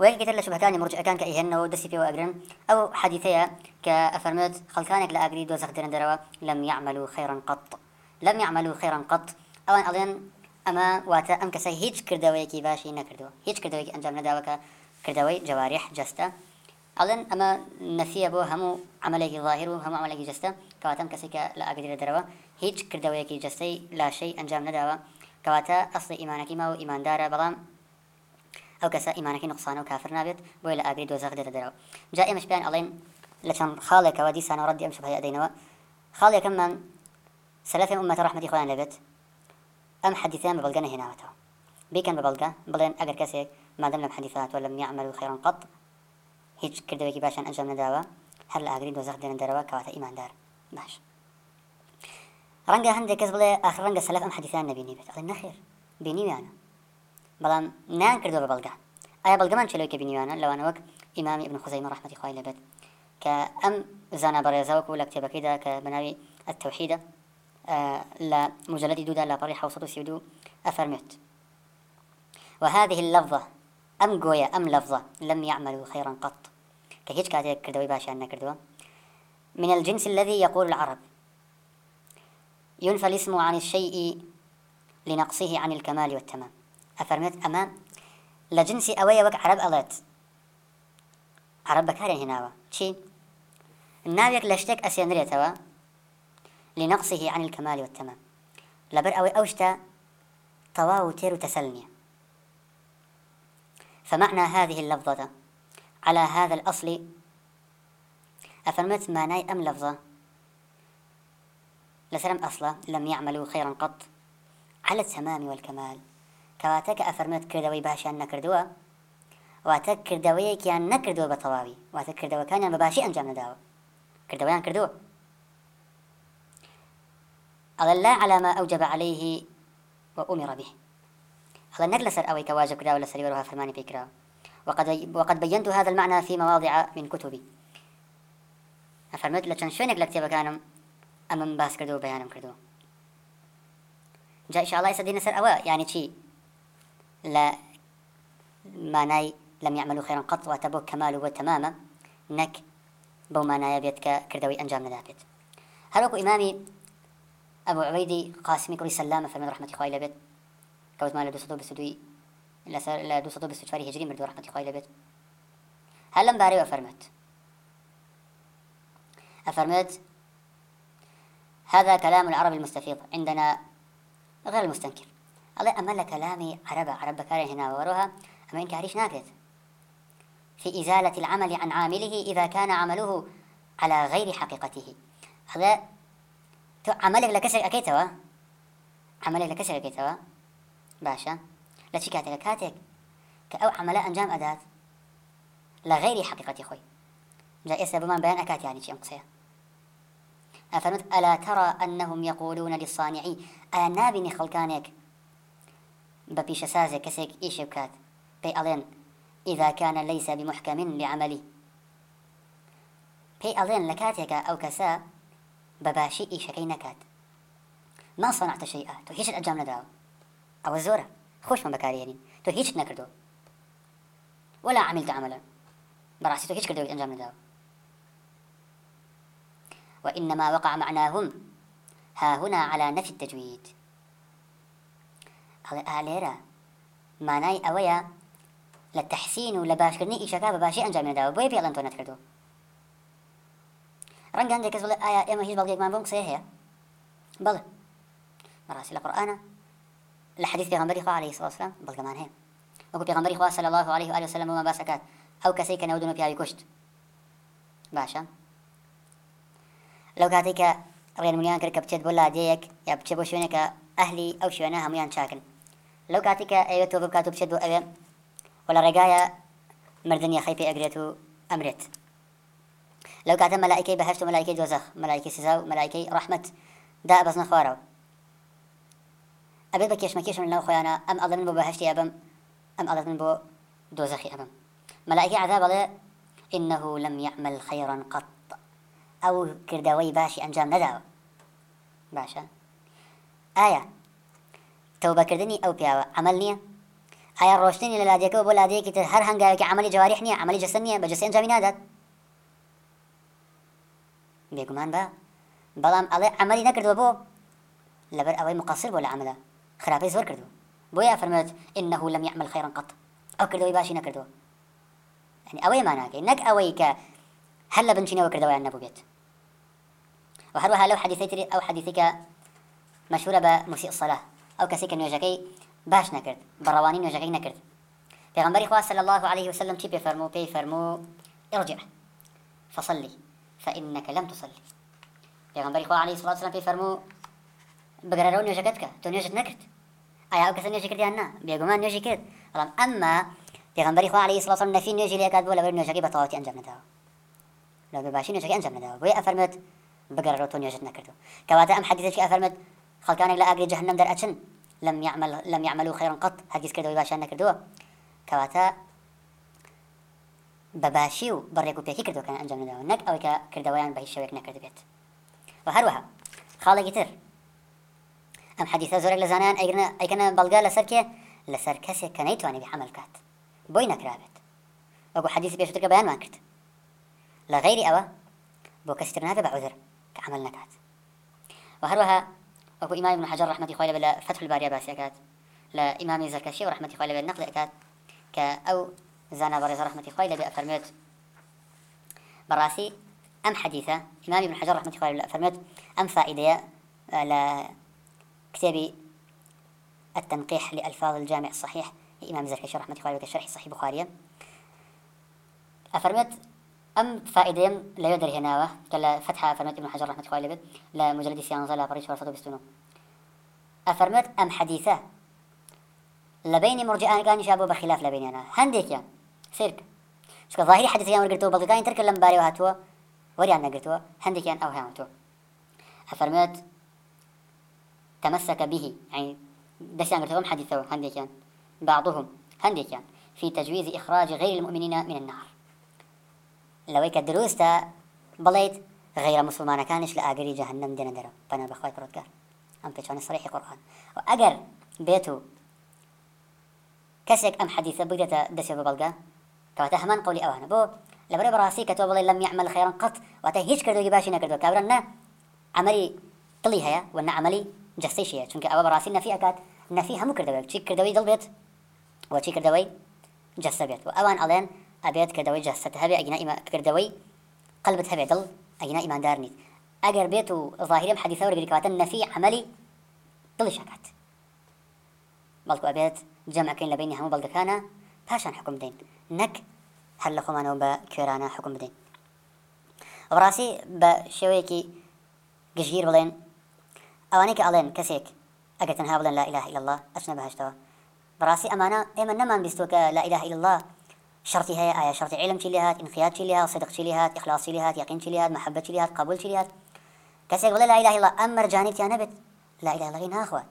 وەرگتر لە شوبەکانی مرجەکان کە ئیهێنەوە دەستی پێوە ئەگرن ئەو حەدیثەیە کە ئەفەرمێت خەڵکانێک لە ئاگری دۆزەخ دێنەرەوە لەم یعمل و خێرن قەت لەم یعمل و خێرن قەت ئەوان ئەڵێن ئەمە واتە ئەم کەسە هیچ کردەوەیەکی باشی نەکردووە هیچ کردەوەیەکی ئەنجام نەداوەکە کردەوەی جەواریح جەستە ئەڵێن ئەمە نەفیە بۆ هەموو عملێکی ظاهر و هەموو عملێکی جەستە کەواتەم کەسێکە لە ئاگرێ دەرەوە هیچ کردەوەیەکی جەستەی لاشەی ئەنجام نەداوە کەواتە ئەسڵی ئیمانەکی ما و ئیماندارە بەڵام ئەو کەسە ئیمانەکەی نقصانە و کافر نابێت بۆی لە ئاگری دۆزەخ دێتە دەرەوە جا ئێمەش پێیان ئەڵێن لە چەند خاڵێکەوە دیسانەوە ڕەدی ئەم شبهەیە دەینەوە خاڵێکەممان سەلەفی ئومەتە ڕەحمەتی خۆیان لەبێت ئەم حەدیثیان بە بەڵگە نەهێناوەتەوە بێکەن بە بەڵگە بڵێن ئەگەر کەسێک مادەم لەم حەدیثات وە لەم یعمل و خێرن قەت هیچ کردەوەکی باشیان ئەنجام نەداوە هەر لە ئاگری دۆزەخ دێنە دەرەوە کەواتە ئیماندار باش ڕەنگە هەندێک کەس بڵێ ئاخر ڕەنگە سەلەف ئەم حەدیثیان نەبینی بێت ئەڵێ نەخێر بینیویانە بەڵام نیان کردەوە بە بەڵگا ئایا بەڵگەمان چلوکە بینیوانە لەوانە وەک ئیمامی ابن خزەیمە ڕحمەتی خوای لەبێت کە ئەم زانە بەڕێزاوەکو لە کتێبەکەیدا کە بەناوی ئەتەوحیدە لە مجلدی دوودا لە پەڕی حوسەد و سیدو ئەفەرمێت وهذه اللفظة أم قوية أم لفظة لم يعملوا خيرا قط كهيج كاتيك كردوي باشا أنا كردوة من الجنس الذي يقول العرب ينفى الاسم عن الشيء لنقصه عن الكمال والتمام ئەفەرمێت ئەمە لە جنسی ئەوەیە وەک عرب ئەڵێت عرب بەکارە هێناوە چی ناوێک لە شتێک ئەسێنرێتەوە لنقصه عن الكمال والتمام لبر أو أوشتا طواو تير تسلني فمعنى هذه اللفظة على هذا الأصل أفرمت ما ناي أم لفظة لسلم أصلا لم يعملوا خيرا قط على التمام والكمال کەواتە کە ئەفەرمێت کردەوەی باشیان نەکردووە واتە کردەوەیەکیان نەکردووە بە تەواوی واتە کردەوەکانیان بە باشی ئەنجام نەداوە کردەوەیان کردووە ئەڵە لا علامە ئەوجب عليه وأمر به هذا نقل سر أوي كواجب كراو لسر يروها فرماني بكراو وقد وقد بينت هذا المعنى في مواضع من كتبي أفرمت لشان شوينك لكتب كانم أمم باس كردو بيانم كردو جاء إن شاء الله يسدين سر أوا يعني شي لە مانای لەم یعمل و خێرن قەت واتە بۆ کەمال و بۆ تەمامە نەک بەو مانایە بێت کە کردەوەی ئەنجام نەدابێت هەروەکو ئیمامی ئەبوو عبەیدی قاسمی کوڕی سەلامە فەرمێن ڕحمەتی خوای لەبێت کەوتمان لە 222 لەسەر لە 224 هجری مردو ڕحمەتی خوای لەبێت هەر لەم بارەی ئەفەرمێت أفرمت هذا كلام العرب المستفيض عندنا غير المستنكر ئەڵێ ئەمە لە کەلامی عربە عرب بەکارە هێناوەڕۆها ئەمەین کاریش ناکرێت في إزالة العمل عن عامله إذا كان عمله على غير حقيقته هذا عملك لكسر أكيتوا عملك لكسر أكيتوا باشا لا شكاتك كاتك كأو عمل أنجام أداة لغير حقيقة خوي جاء إسا بمان بيان أكات يعني شيء قصير أفرمت ألا ترى أنهم يقولون للصانعي ألا نابني خلقانك بە پیشەسازێ کەسێک ئیشە بکات پێی ئەڵێن ئیداکانە لەیسە بمحکەمین لعملی پێی ئەڵێن لە کاتێکە ئەو کەسە بەباشی ئیشەکەی نەکات ما سەنعتە شەیئا تۆ هیچت ئەنجام نەداوە ئەوە زۆرە خۆشمان بەکارێنین تۆ هیچت نەکردو ولا عملت عملا بەڕاستی تۆ هیچ کردەوەیت ئەنجام نەداوە وإنما وقع معناهم ها هنا على نفي التجويد ئەڵێ ئالێرە مانای ئەوەیە لە تەحسین و لە باشکردنی ئیشەکە بە باشی ئەنجامێداوە بۆی پێڵەن تۆ نەکردو ڕەنگەندێک کەس بڵێ ئایا ئێمە هیچ بەڵگێکمان بۆم قسەیە هەیە بڵێ بەڕاستی لە قورآنە لە حدیث پێغەمبەری خوا عەلەیهی سەلام بەڵگەمان هەیە وەکو پێغەمبەری خوا صلی الله عەلەیه و آله و سەلەم ومان باسەکات ئەو کەسەی کە نەودن و پیاوی کوشت باشە لەو کاتێک کە ڕێنمونیان کرد کە بچێت بۆ لادەیەک یا بچێت بۆ شوێنێک کە ئەهلی ئەو شوێنە هەمویان چاکن لەو کاتێککە ئەوێت تۆ بکات و بچێت بۆ ئەوێ و لە ڕێگایە مردنی خەی پێ ئەگرێت و ئەمرێت لەو کاتە مەلایکەی بەهشت و مەلایکی دۆزەخ مەلایکی سزا و مەلایکی ڕحمت دا بەزنە خوارەوە ئەبێت بە کێشمەکێشم لەو خۆیانە ئەم ئەڵە من بۆ بەهشتی ئەبم ئەم ئەڵەت من بۆ دۆزەخی ئەبم مەلایکی عذا بەڵێ إنه لم يعمل خيرا قط أو كردوي باشي أنجام نداوة باشا آية تەوبەکردنی ئەو پیاوە ئەمەل نییە ئایا ڕۆشتنی لە لادێکەوە بۆ لادەیەکی تر هەر هەنگاوێکی عملی جوواریح نییە عملی جەسە نیە بە جەسێن جاوی نادات بێگومان بە بەڵام ئەڵێ ئەمەلی نەکردووە بۆ لەبەر ئەوەی مقصر بۆ لە عملە خراپی زۆر کردو بۆیە فەرمێت إنه لم يعمل خيرا قط ئەو کردەوەی باشی نەکردووە يعني ئەوەی ماناکەی نەک ئەوەی کە هەر لە بنچینەوە کردەوەیان نەبوو بێت وهروها لەو حەدیثەی تری ئەو حەدیثی کە مەشهورە بە موسیء الصلاة ئەو کەسی کە نوێژەکەی باش نەکرد بەڕەوانی نوێژەکەی نەکرد پێغمبەری خوا صلی الله عليه وسلم چی پێ فەرموو پێی فەرموو ارجع فصلي فإنك لم تصلي پێغمبەری خوا عليه الصلاة والسلام پێی فەرموو بگەرەوە نوێژەکەت کە تۆ نوێژت نەکرد ئایا ئەو کەسە نوێژی کردیان نا بێگومان نوێژی کرد بەڵام ئەمما پێغمبەری خوا عليه الصلاة والسلام نەفی نوێژی لێکات بۆ لەبەر نوێژەکەی بەتەواوەتی ئەنجام نەداوە لەبێ باشی نوێژەکەی ئەنجام نەداوە بۆیە ئەفەرمێت بگەڕەوە تۆ نوێژت نەکردو کەواتە ئەم حەدیثەشی ئەفەرمێت خەڵکانێک لە ئاگری جەهنم دەرئەچن لم يعمل لم يعملوا خيرا قط هەرگیز کردەوەی باشیان نەکردووە کەواتە بەباشی و بەڕێک و پێکی کردوەکان ئەنجام نەداوە نەک ئەوەی کە کردەوەیان بە هیچ شەوێک نەکرد بێت و هەروەها خاڵێکی تر ئەم حەدیثە زۆرێک لە زانیان ئەگرنە ئەیکەنە بەڵگا لەسەر کێ لەسەر کەسێک کە نەیتوانێت عمل کات بۆی نەکرابێت وەکو حەدیث پێشتر کە بەیانمان کرد لە غیری ئەوە بۆ کەستر نابێت بە عوزر کە عمل نەکات و هەروەها وەکو ئیمام ابن حجر رحمەتی خۆی لە بە لە فتح الباری باسیەکات لە ئیمامی زەرکەشی و رحمەتی خۆی لە بێ نەقل ئەکات کە ئەو زانا بەڕێزە رحمەتی خۆی لە بێ ئەفەرمێت بەڕاستی ئەم حەدیثە ئیمامی ابن حجر رحمەتی خۆی لە ئەفەرمێت ئەم فائیدەیە لە كتابي التنقيح لألفاظ الجامع الصحيح لإمام زركشي رحمة الله عليه شرح صحيح بخاري أفرمت ام فائدين لا يدري هناوه كلا فتحه فرمت ابن حجر رحمه الله لا مجلد سيانزا لا بريش ورثه بستونو افرمت ام حديثه لبين مرجئان كان شابو بخلاف لبين انا هنديك يا سيرك شكو ظاهري حديث يا مرقتو بلقان ترك لم باري وهاتوا وري عنا قلتوا هنديك او هاونتو افرمت تمسك به يعني دس عن حديثه هنديك بعضهم هنديك في تجويز اخراج غير المؤمنين من النار لەوەی کە دروستە بڵیت غیرە مسلمانەکانش لە ئاگری جەهنم دێنە دەرە پەنا بەخوای پرۆتگار ئەم پێچوانە سڕێحی قڕان و ئەگەر بێت و کەسێک ئەم حەدیثە بگرێتە دەسێ بە بەڵگە کەواتە هەمان قولی ئەوانە بۆ لەبرە بەڕاستی کە تۆ بڵێ لەم یعمل خێرن قەت واتە هیچ کردوی باشی نەکردو کابرا نە ئەمەری دڵی هەیە و نە ئەمەلی جەستەی شەیە چونکە ئەوە بەڕاستی نەفی ئەکات نەفی هەموو کردەوەی چی کردەوەی دڵ بێت و چی کردەوەی جەستە بێت و ئەوان ئەڵێن ئەبێت کردەوەی جەستە هەبێ ئەگینا کردەوەی قلبت هەبێت دڵ ئەگینا ئیماندار نیت ئەگەر بێت و ظاهرم حەدیثە وەرگریکاتە نەفی عملی دڵی شکات بەڵکو ئەبێت جەمعەکەین لە بینی هەموو بەڵگەکانە پاشان حکم دەین نەک هەر لە خۆمانەوە بە کێرانە حکم بدەین ڕاستی بە شێوەیەکی گشتگیر بڵێن ئەوانەی کە ئەڵێن کەسێک ئەگە تەنها بڵێن لا إله إلا الله ئەچنە بەهشتەوە بەڕاستی ئەمانە ئێمە نەمان بیستوە کە لا إله إلا الله شرطي هي آية شرط علم تليهات انقياد تليهات صدق تليهات إخلاص تليهات يقين تليهات محبة تليهات قبول تليهات كسيك ولا لا إله إلا الله أمر جانب تيانا بت لا إله إلا غينا أخوة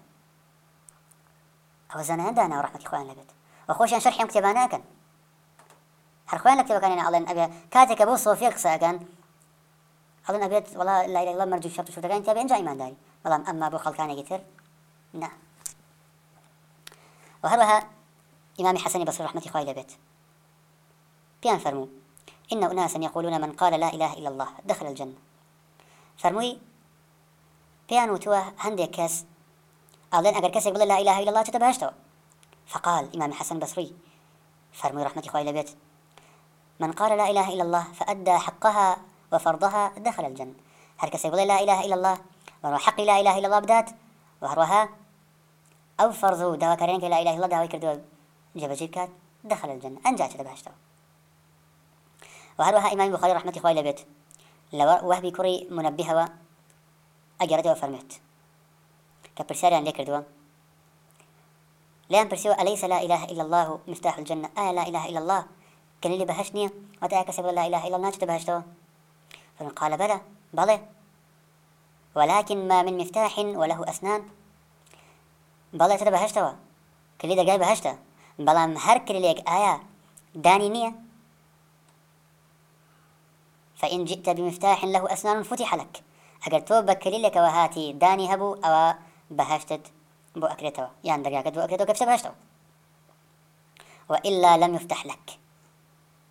أو زنا عندنا ورحمة إخوان لبت وخوش أن شرحهم كتبانا كان هر خوان لكتب كان أنا ألين أبي كاتك أبو صوفيا قصة كان ألين أبيت ولا لا إله إلا مرجو شرط شو تكان تبين جاي ما داري بلام أما أبو خلكان يجتر نعم وهروها إمام حسن بصري رحمة إخوان لبت بيان فرمو إن أناسا يقولون من قال لا إله إلا الله دخل الجنة فرموي بيان وتوا هندي كاس ألين أجر كاس يقول لا إله إلا الله تتبهشتوا فقال إمام حسن بصري فرموي رحمة إخوة لبيت من قال لا إله إلا الله فأدى حقها وفرضها دخل الجنة هر كاس يقول لا إله إلا الله ورو حق لا إله إلا الله بدات وهروها أو فرضوا دوا كرينك لا إله إلا الله دوا كردوا جبجيب كات دخل الجنة أنجات تتبهشتوا وهروها إمام بخاري رحمة خوي لبيت وهبي كري منبهوا أجرته فرمت كبرسالة لك الدوام لا برسوا أليس لا إله إلا الله مفتاح الجنة آه لا إله إلا الله كان اللي بهشني وتأكس لا إله إلا الله تبهشته فمن قال بلى بلى ولكن ما من مفتاح وله أسنان بلى تبهشته كلي دقاي بهشته بلام هر كليك آية داني نية فإن جئت بمفتاح له أسنان فتح لك ئەگەر تۆ بە کلیلێکەوە هاتی دانی هەبوو ئەوە بەهشتت بۆ ئەکرێتەوە یان دەرگاکە بۆ ئەکرێتەوە کەچە بەهشتەوە وإلا لم يفتح لك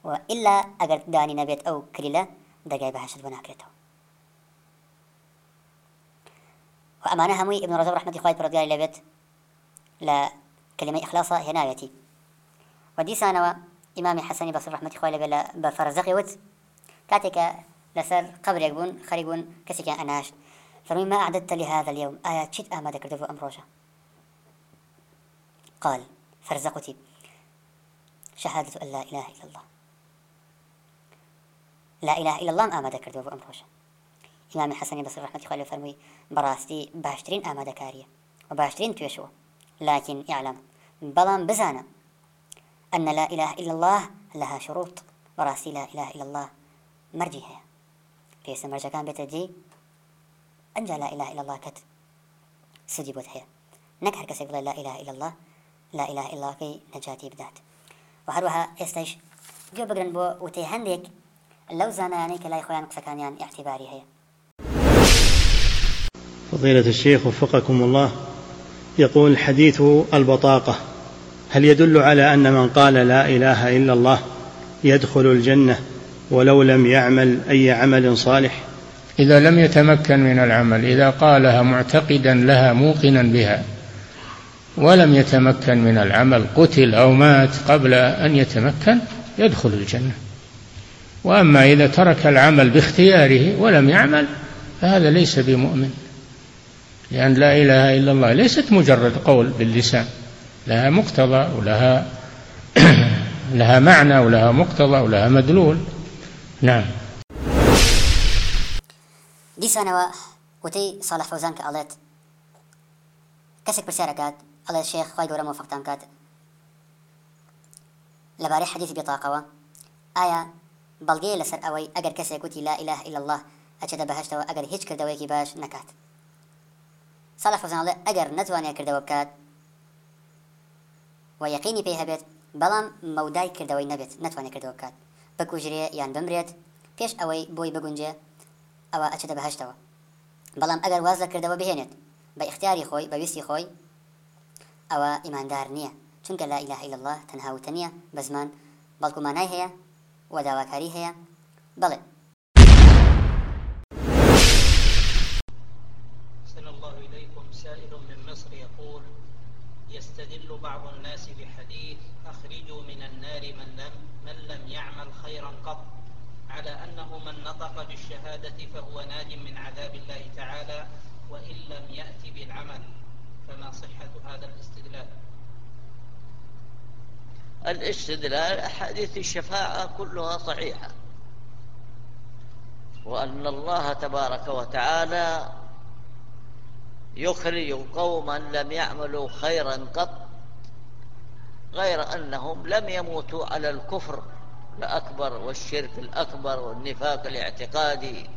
وإلا ئەگەر دانی نەبێت ئەو کلیلە دەرگای بەهشت بۆ ناکرێتەوە وأمانة همي ابن رجب رحمة خواهد بردقال لبيت لا كلمة إخلاصة هنايتي وديسانوا إمام حسن بصر رحمة خواهد لبيت بفرزقي وت کاتێکە لەسەر قبرێک بوون خەریک بوون کەسێکیان ئەناش فەرمی ما عددت لهذا اليوم ئایا چیت ئامادە کردبوو ئەم ڕۆژە قال فەرزە قوتی شەهادەت ئەن لا إله إلا الله لا إله إلا الله ئامادە کردو بۆ ئەم ڕۆژە ئیمامی حەسەنی بەسەر ڕحمەتی خۆ لێ فەرمووی بەڕاستی باشترین ئامادەکاریە و باشترین توێشەوە لكن ئیعلم بەڵام بزانە أن لا إله إلا الله لها شروط بەڕاستی لا إله إلا الله مەرجی هەیە پێستە مەرجەکان بێتە دی ئەنج لا إله إلا الله کەت سدی بۆت هەیە نەک هەر کەسێک بڵێ لا إله إلا الله لا إله إلا اللهکەی نەجاتی بدات و هەروەها ئێستش گوێ بگرن بۆ وتەی هەندێک لەو زانایانەی کە لای خۆیان قسەکانیان احتیباری هەیە فضيلة الشيخ وفقكم الله يقول حديث البطاقة هل يدل على أن من قال لا إله إلا الله يدخل الجنة ولو لم يعمل أي عمل صالح إذا لم يتمكن من العمل إذا قالها معتقدا لها موقنا بها ولم يتمكن من العمل قتل أو مات قبل أن يتمكن يدخل الجنة وأما إذا ترك العمل باختياره ولم يعمل فهذا ليس بمؤمن لأن لا إله إلا الله ليست مجرد قول باللسان لها مقتضى ولها لها معنى ولها مقتضى ولها مدلول نعم دیسانەوە وتەی ساڵح فەوزان کە ئەڵێت کەسێک پرسیارەکات ئەڵێ شێخ خی گەورە مۆفقتان کات لەبارەی حەدیث بێتاقەوە ئایا بەڵگەیە لەسەر ئەوەی ئەگەر کەسێک وتی لا إله إلا الله ئەچێتە بەهشتەوە ئەگەر هیچ کردەوەیەکی باش نکات ساڵح فەوزان ئەڵێ ئەگەر نەتوانێت کردەوە بکات و یەقینی پێی هەبێت بەڵام مەودای کردەوەی نەبێت نتوانێت کردەوە بکات بکوژرێ یان بمرێت پێش ئەوەی بۆی بگونجێ ئەوە ئەچێتە بەهشتەوە بەڵام ئەگەر واز لەکردەوە بهێنێت بە اختیاری خۆی بەویستی خۆی ئەوە ئیماندار نییە چونکە لا ئیلاح إلا الله تەنها وتە نیە بە زمان بەڵکو مانای هەیە و داواکاری هەیە بەڵێ الله إليكم سائل من مصر يقول يستدل بعض الناس بحديث أخرجوا من النار من لم, من لم يعمل خيرا قط على أنه من نطق بالشهادة فهو ناد من عذاب الله تعالى وإن لم يأتي بالعمل فما صحة هذا الاستدلال الاستدلال أحاديث الشفاعة كلها صحيحة وأن الله تبارك وتعالى يخرج قوما لم يعملوا خيرا قط غير أنهم لم يموتوا على الكفر الأكبر والشرك الأكبر والنفاق الاعتقادي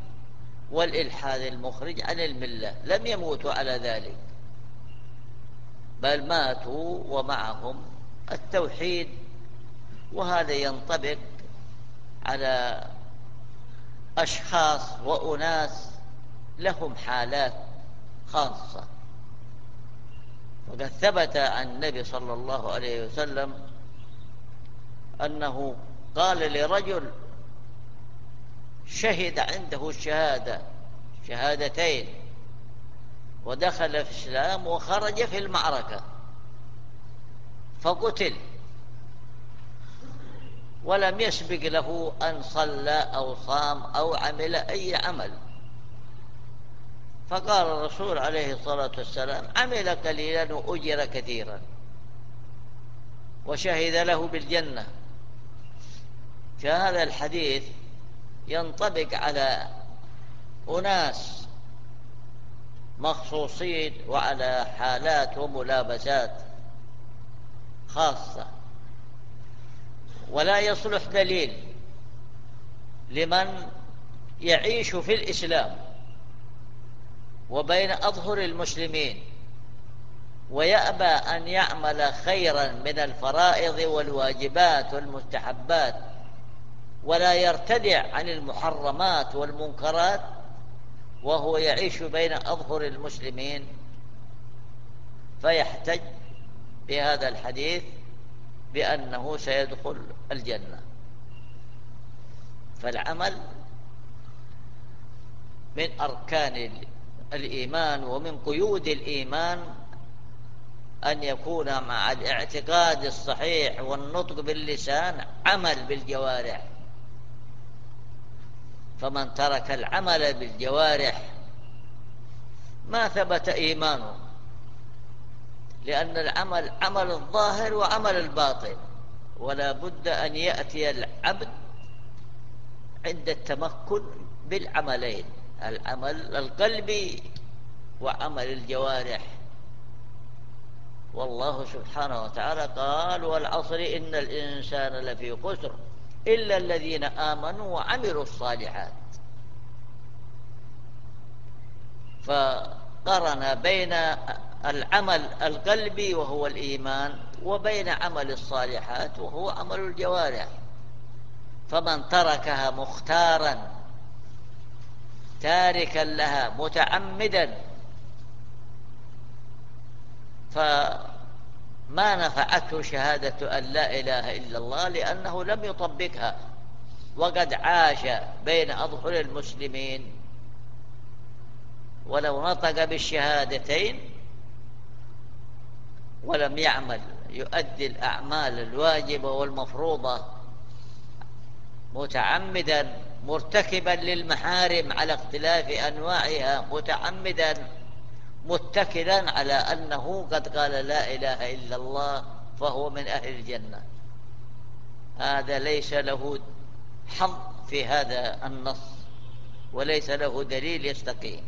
والإلحاد المخرج عن الملة لم يموتوا على ذلك بل ماتوا ومعهم التوحيد وهذا ينطبق على أشخاص وأناس لهم حالات خاصة وقد ثبت عن النبي صلى الله عليه وسلم أنه قال لرجل شهد عنده الشهادة شهادتين ودخل في الإسلام وخرج في المعركة فقتل ولم يسبق له أن صلى أو صام أو عمل أي عمل فقال الرسول عليه الصلاة والسلام عمل قليلا وأجر كثيرا وشهد له بالجنة فهذا الحديث ينطبق على أناس مخصوصين وعلى حالات وملابسات خاصة ولا يصلح دليل لمن يعيش في الإسلام وبين أظهر المسلمين ويأبى أن يعمل خيرا من الفرائض والواجبات والمستحبات ولا يرتدع عن المحرمات والمنكرات وهو يعيش بين أظهر المسلمين فيحتج بهذا الحديث بأنه سيدخل الجنة فالعمل من أركان الإيمان ومن قيود الإيمان أن يكون مع الاعتقاد الصحيح والنطق باللسان عمل بالجوارح فمن ترك العمل بالجوارح ما ثبت إيمانه لأن العمل عمل الظاهر وعمل الباطن ولا بد أن يأتي العبد عند التمكن بالعملين العمل القلبي وعمل الجوارح والله سبحانه وتعالى قال والعصر إن الإنسان لفي قسر إلا الذين آمنوا وعملوا الصالحات فقرن بين العمل القلبي وهو الإيمان وبين عمل الصالحات وهو عمل الجوارح فمن تركها مختاراً تاركا لها متعمدا فما نفعته شهادة أن لا إله إلا الله لأنه لم يطبقها وقد عاش بين أظهر المسلمين ولو نطق بالشهادتين ولم يعمل يؤدي الأعمال الواجبة والمفروضة متعمدا مرتكبا للمحارم على اختلاف أنواعها متعمدا متكلا على أنه قد قال لا إله إلا الله فهو من أهل الجنة هذا ليس له حظ في هذا النص وليس له دليل يستقيم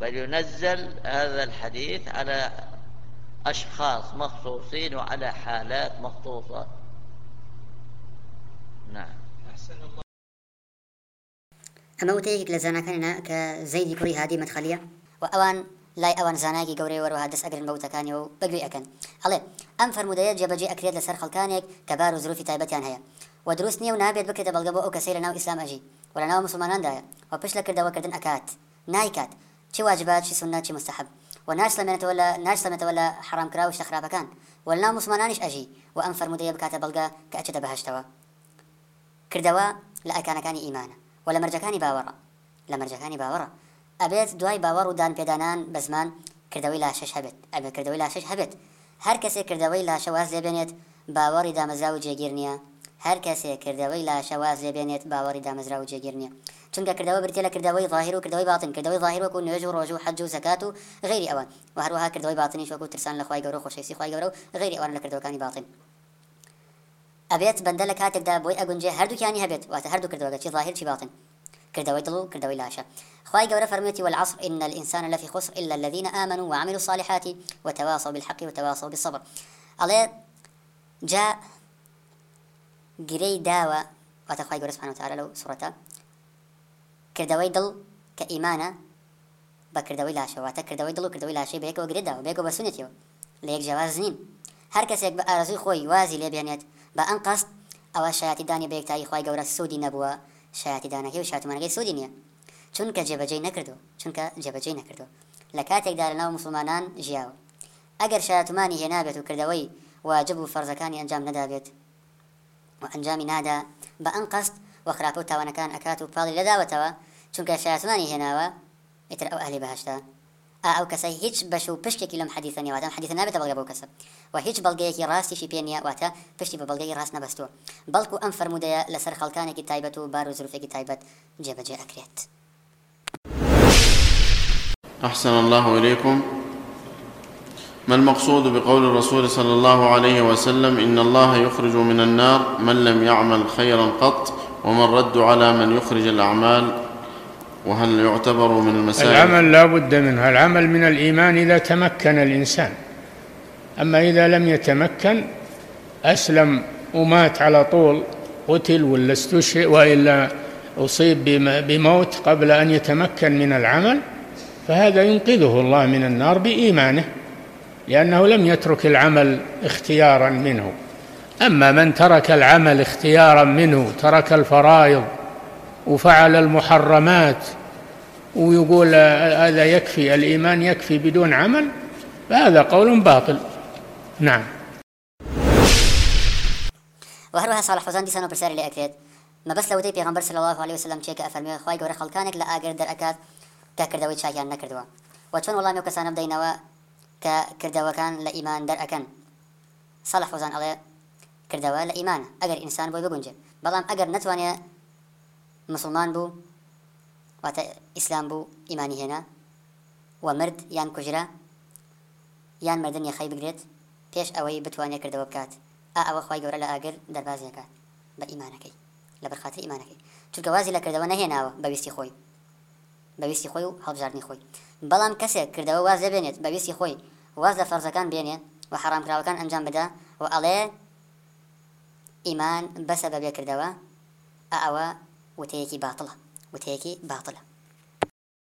بل ينزل هذا الحديث على أشخاص مخصوصين وعلى حالات مخصوصة نعم أحسن الله ئەمە وتەیەک لە زانەکانە کە زەیدی کوڕی هادی مەتخەلیە و ئەوان لای ئەوان زاناکی گەورەی وەرەوە دەست ئەگرن بەوتەکانیەوە بەگوێ ئەەکەن ئەڵێ ئەم فرمودەیە جێبەجێ ئەکرێت لەسەر خەکانێک کە بار و زروفی تایبەتیان هەیە و دروست نییە و نابێت بکرێتە بەڵگە بۆ ئەو کەسەی لە ناو ئیسلام ئەژی و لە ناو مسلماناندایە و پشت لە کردەوەکردن ئەکات نایکات چی واجبات چی سنات چی مستحب و ناشلمێنێتەوە لە ناشلمێتەوە لە حرامکرا و شەخراپەکان و لە ناو مسلمانانیش ئەژی و ئەم فرمودەیە بکاتە بەڵگە کە ئەچێتە بەهشتەوە کردەوە لە ئەکانەکانی ئیمانە و لە مەرجەکانی باوەڕە لە مەرجەکانی باوەڕە ئەبێت دوای باوەڕ و دان پێدانان بە زمان کردەوەی لاشش هەبێت ئەبێت کردەوەی لاشش هەبێت هەر کەسێک کردەوەی لاشەواز لێبێنێت باوەڕی دامەزرا و جێگیر نییە هەر کەسێک کردەوەی لاشەواز لێبێنێت باوەڕی دامەزرا و جێگیر نییە چونکە کردەوە برتێ لە کردەوەی ظاهر و کردەوەی باتن کردەوەی ظاهر وەکو نوێژ و ڕۆژ و حەج و زکات و غیری ئەوان و هەروەها کردەوەی باتنیش وەکو ترسان لە خی گەورە خۆشەویستی خی گەورە و غیری ئەوان لە کردەوەکانی باتن ئەبێت بەندە لە کاتێکدا بۆی ئەگونجێ هەردووکیانی هەبێت واتە هەردوو کردوەکە چی ظاهر چی باتن کردەوەی دڵ و کردەوەی لاشە خی گەورە فەرمێتی والعصر إن الإنسان لفي خسر إلا الذين آمنوا وعملوا الصالحات وتواصوا بالحق وتواصوا بالصبر ئەڵێ جا گرەی داوە واتە خی گەورە سبحانه وتعالى لەو سورەتە کردەوەی دڵ کە ئیمانە بە کردەوەی لاشەواتە کردەوەی دڵ و کردەوە لاشەی بەیەکەوە گرێداوە بێکەوە بەسونێتەوە لە یەک جیاواز نین هەر کەسێک بە ئارزوی خۆی وازی لێبێنێت بە ئەم قەست ئەوە شایەتیدانی بە یەکتایی خی گەورە سوودی نەبووە شایەتیدانەکەی و شاتمانەکەی سوودی نییە چونکە جێبەجێ نەکردو چونکە جێبەجێ نەکردو لە کاتێکدا لە ناو مسلمانان ژیاوە ئەگەر شایەتمانی هێنابێت و کردەوەی واجب و فەرزەکانی ئەنجام نەدابێت و ئەنجامی نادا بە ئەم قەست وە خراپە و تاوانەکان ئەکات و پاڵی لەداوەتەوە چونکە شایەتمانی هێناوە ئیتر ئەو ئەهلی بەهشتا ئەو کەسە هیچ بەش و پشتێکی لەم حەدیثە نێواتان حەدیثە نابێتە بەڵگە بەو کەسە و هیچ بەڵگەیەکی ڕاستیشی پێنیە واتە پشتی بە بەڵگەی ڕاست نەبەستوە بەڵکو ئەم فرەرمودەیە لەسەر خەڵکانێکی تایبەت و بار و زروفێکی تایبەت جێبەجێ ئەکرێت أحسن الله إليكم ما المقصود بقول الرسول صلى الله عليه وسلم إن الله يخرج من النار من لم يعمل خيرا قط ومن رد على من يخرج الأعمال وهل يعتبر من المسائل العمل لا بد منه العمل من الإيمان إذا تمكن الإنسان أما إذا لم يتمكن أسلم ومات على طول قتل ولا استشهد وإلا أصيب بموت قبل أن يتمكن من العمل فهذا ينقذه الله من النار بإيمانه لأنه لم يترك العمل اختيارا منه أما من ترك العمل اختيارا منه ترك الفرائض وفعل المحرمات ويقول هذا يكفي الإيمان يكفي بدون عمل فهذا قول باطل نعم وهروها صالح فوزان ديسان وبرساري لأكريت ما بس لو تيبي غنبر صلى الله عليه وسلم شيك أفرمي خواي قوري خلقانك لا آقر در أكاد كاكردوي شاكيان نكردوا وچون والله ميو كسانم دينوا كاكردوا كان لإيمان در أكن صالح فوزان عليه كردوا لإيمان أجر إنسان بوي بگونجه بلام أجر نتواني مسلمان بو واتە ئیسلام بوو ئیمانی هێنا و مرد یان کوژرا یان مردنی خەی بگرێت پێش ئەوەی بتوانێت کردەوە بکات ئا ئەوە خی گەورە لە ئاگر دەربازیەکات بە ئیمانەکەی لە بەرخاتر ئیمانەکەی چونکە وازی لە کردەوە نەهێناوە بەویستی خۆی بەویستی خۆی و هەڵبژارنی خۆی بەڵام کەسێک کردەوە واز دەبێنێت بەویستی خۆی واز لە فەرزەکان بێنێ و حرامکراوەکان ئەنجام بدا و ئەڵێ ئیمان بەسە بەبێ کردەوە ئەوە وتەیەکی باتڵە وتەیەکی باڵە